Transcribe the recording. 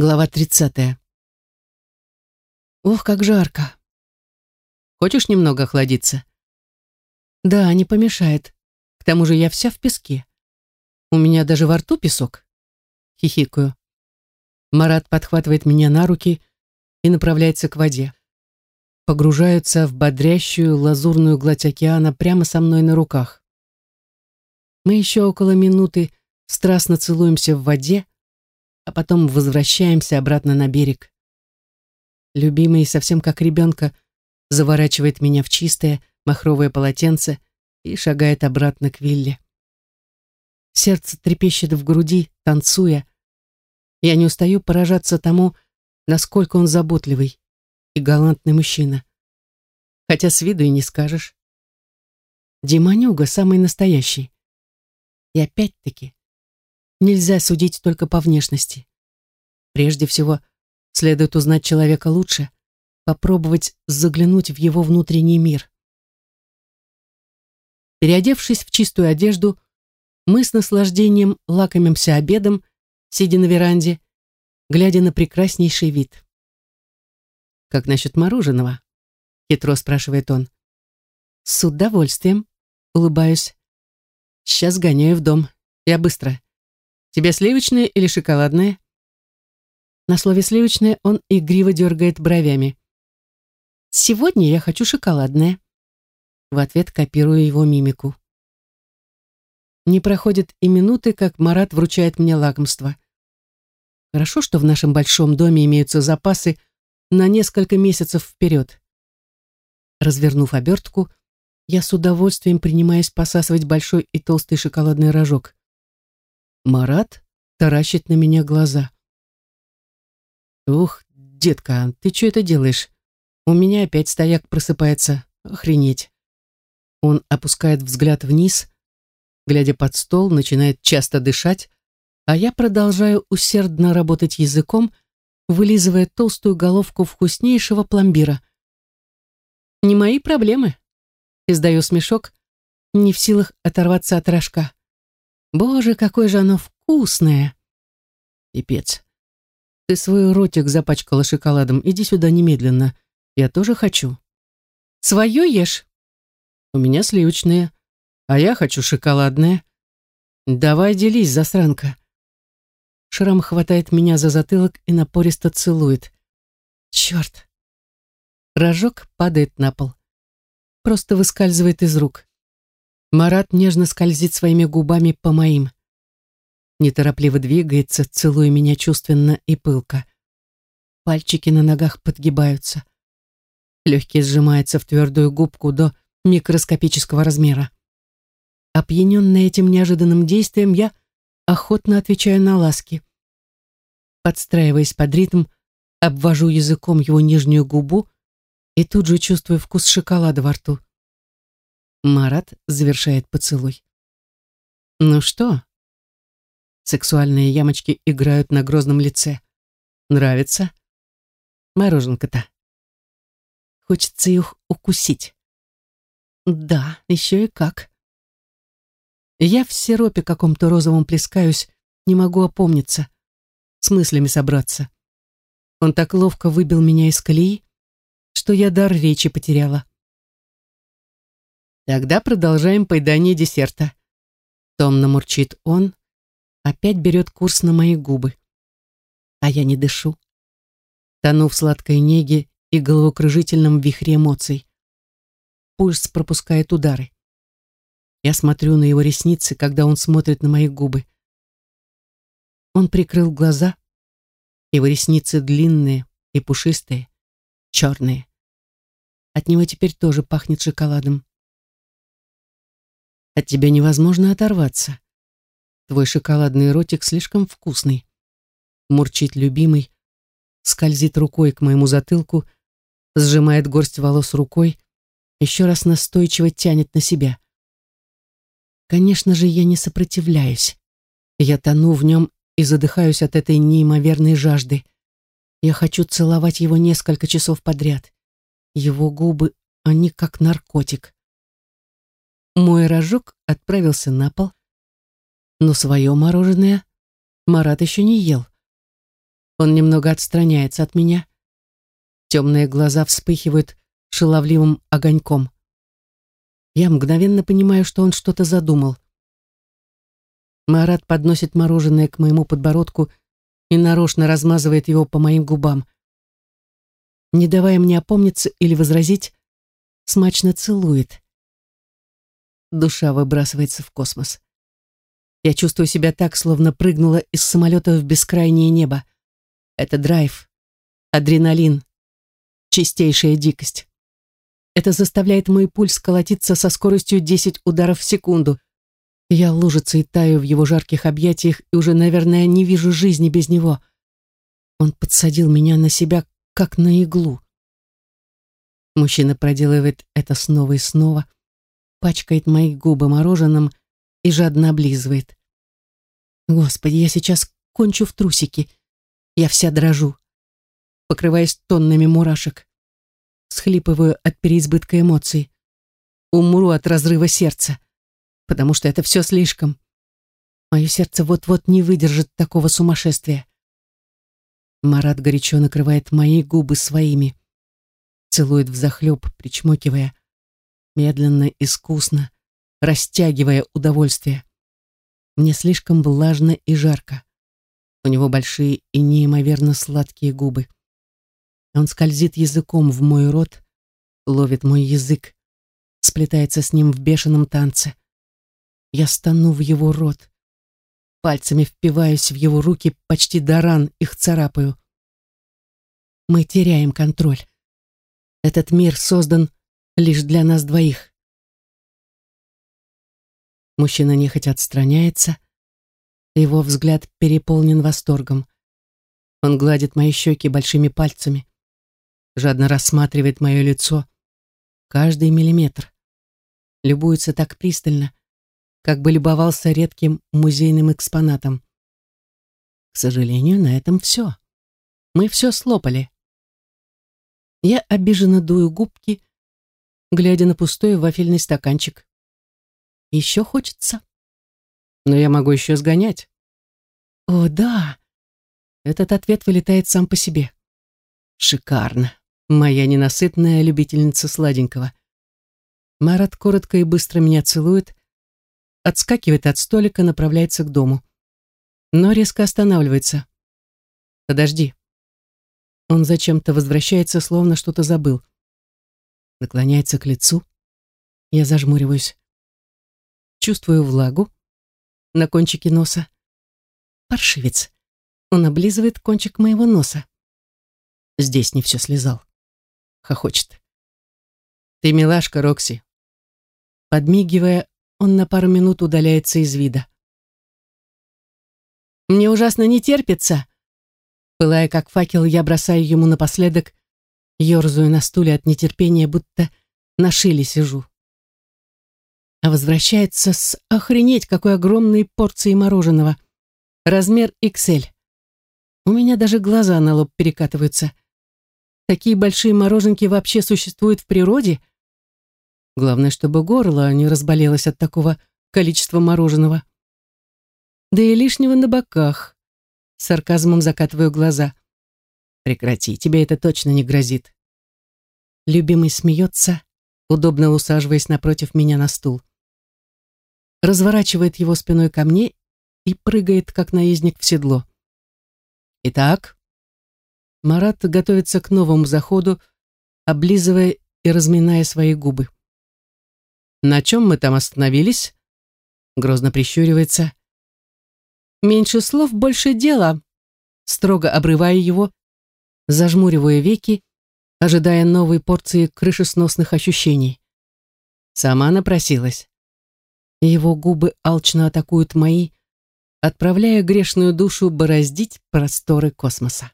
Глава 30. Ох, как жарко. Хочешь немного охладиться? Да, не помешает. К тому же я вся в песке. У меня даже во рту песок. Хихикаю. Марат подхватывает меня на руки и направляется к воде. Погружаются в бодрящую лазурную гладь океана прямо со мной на руках. Мы еще около минуты страстно целуемся в воде, а потом возвращаемся обратно на берег. Любимый, совсем как ребенка, заворачивает меня в чистое махровое полотенце и шагает обратно к вилле. Сердце трепещет в груди, танцуя. Я не устаю поражаться тому, насколько он заботливый и галантный мужчина. Хотя с виду и не скажешь. Диманюга самый настоящий. И опять-таки, нельзя судить только по внешности. Прежде всего, следует узнать человека лучше, попробовать заглянуть в его внутренний мир. Переодевшись в чистую одежду, мы с наслаждением лакомимся обедом, сидя на веранде, глядя на прекраснейший вид. «Как насчет мороженого?» — хитро спрашивает он. «С удовольствием», — улыбаюсь. «Сейчас гоняю в дом. Я быстро. Тебе сливочное или шоколадное?» На слове «сливочное» он игриво дергает бровями. «Сегодня я хочу шоколадное». В ответ копирую его мимику. Не проходит и минуты, как Марат вручает мне лакомство. Хорошо, что в нашем большом доме имеются запасы на несколько месяцев вперед. Развернув обертку, я с удовольствием принимаюсь посасывать большой и толстый шоколадный рожок. Марат таращит на меня глаза. «Ух, детка, ты что это делаешь? У меня опять стояк просыпается. Охренеть!» Он опускает взгляд вниз, глядя под стол, начинает часто дышать, а я продолжаю усердно работать языком, вылизывая толстую головку вкуснейшего пломбира. «Не мои проблемы», — издаю смешок, не в силах оторваться от рожка. «Боже, какое же оно вкусное!» «Пипец. Ты свой ротик запачкала шоколадом. Иди сюда немедленно. Я тоже хочу». «Свое ешь?» «У меня сливочные, а я хочу шоколадное». «Давай делись, засранка». Шрам хватает меня за затылок и напористо целует. Черт. Рожок падает на пол. Просто выскальзывает из рук. Марат нежно скользит своими губами по моим. Неторопливо двигается, целуя меня чувственно и пылко. Пальчики на ногах подгибаются. Легкий сжимается в твердую губку до микроскопического размера. Опьяненная этим неожиданным действием, я охотно отвечаю на ласки. Подстраиваясь под ритм, обвожу языком его нижнюю губу и тут же чувствую вкус шоколада во рту. Марат завершает поцелуй. «Ну что?» Сексуальные ямочки играют на грозном лице. «Нравится?» «Мороженка-то». Хочется их укусить. «Да, еще и как». Я в сиропе каком-то розовом плескаюсь, не могу опомниться, с мыслями собраться. Он так ловко выбил меня из колеи, что я дар речи потеряла. Тогда продолжаем поедание десерта. Томно мурчит он, опять берет курс на мои губы. А я не дышу. Тону в сладкой неге и головокружительном вихре эмоций. Пульс пропускает удары. Я смотрю на его ресницы, когда он смотрит на мои губы. Он прикрыл глаза. Его ресницы длинные и пушистые, черные. От него теперь тоже пахнет шоколадом. От тебя невозможно оторваться. Твой шоколадный ротик слишком вкусный. Мурчит любимый, скользит рукой к моему затылку, сжимает горсть волос рукой, еще раз настойчиво тянет на себя. Конечно же, я не сопротивляюсь. Я тону в нем и задыхаюсь от этой неимоверной жажды. Я хочу целовать его несколько часов подряд. Его губы, они как наркотик. Мой рожок отправился на пол, но свое мороженое Марат еще не ел. Он немного отстраняется от меня. Темные глаза вспыхивают шаловливым огоньком. Я мгновенно понимаю, что он что-то задумал. Марат подносит мороженое к моему подбородку и нарочно размазывает его по моим губам. Не давая мне опомниться или возразить, смачно целует. Душа выбрасывается в космос. Я чувствую себя так, словно прыгнула из самолета в бескрайнее небо. Это драйв, адреналин, чистейшая дикость. Это заставляет мой пульс колотиться со скоростью 10 ударов в секунду. Я лужица и таю в его жарких объятиях и уже, наверное, не вижу жизни без него. Он подсадил меня на себя, как на иглу. Мужчина проделывает это снова и снова, пачкает мои губы мороженым и жадно облизывает. Господи, я сейчас кончу в трусики. Я вся дрожу, покрываясь тоннами мурашек. Схлипываю от переизбытка эмоций. Умру от разрыва сердца, потому что это все слишком. Мое сердце вот-вот не выдержит такого сумасшествия. Марат горячо накрывает мои губы своими, целует взахлеб, причмокивая, медленно, искусно, растягивая удовольствие. Мне слишком влажно и жарко. У него большие и неимоверно сладкие губы. Он скользит языком в мой рот, ловит мой язык, сплетается с ним в бешеном танце. Я стану в его рот. Пальцами впиваюсь в его руки, почти до ран их царапаю. Мы теряем контроль. Этот мир создан лишь для нас двоих. Мужчина нехотя отстраняется, его взгляд переполнен восторгом. Он гладит мои щеки большими пальцами, жадно рассматривает мое лицо, каждый миллиметр. Любуется так пристально, как бы любовался редким музейным экспонатом. К сожалению, на этом все. Мы все слопали. Я обиженно дую губки, глядя на пустой вафельный стаканчик. Еще хочется но я могу еще сгонять. О, да. Этот ответ вылетает сам по себе. Шикарно. Моя ненасытная любительница сладенького. Марат коротко и быстро меня целует, отскакивает от столика, направляется к дому. Но резко останавливается. Подожди. Он зачем-то возвращается, словно что-то забыл. Наклоняется к лицу. Я зажмуриваюсь. Чувствую влагу, на кончике носа. Паршивец. Он облизывает кончик моего носа. Здесь не все слезал. Хохочет. Ты милашка, Рокси. Подмигивая, он на пару минут удаляется из вида. Мне ужасно не терпится. Пылая как факел, я бросаю ему напоследок, ерзаю на стуле от нетерпения, будто на шиле сижу а возвращается с охренеть какой огромной порцией мороженого. Размер XL. У меня даже глаза на лоб перекатываются. Такие большие мороженки вообще существуют в природе? Главное, чтобы горло не разболелось от такого количества мороженого. Да и лишнего на боках. Сарказмом закатываю глаза. Прекрати, тебе это точно не грозит. Любимый смеется, удобно усаживаясь напротив меня на стул разворачивает его спиной ко мне и прыгает, как наездник в седло. Итак, Марат готовится к новому заходу, облизывая и разминая свои губы. «На чем мы там остановились?» Грозно прищуривается. «Меньше слов, больше дела», строго обрывая его, зажмуривая веки, ожидая новой порции крышесносных ощущений. Сама напросилась. Его губы алчно атакуют мои, отправляя грешную душу бороздить просторы космоса.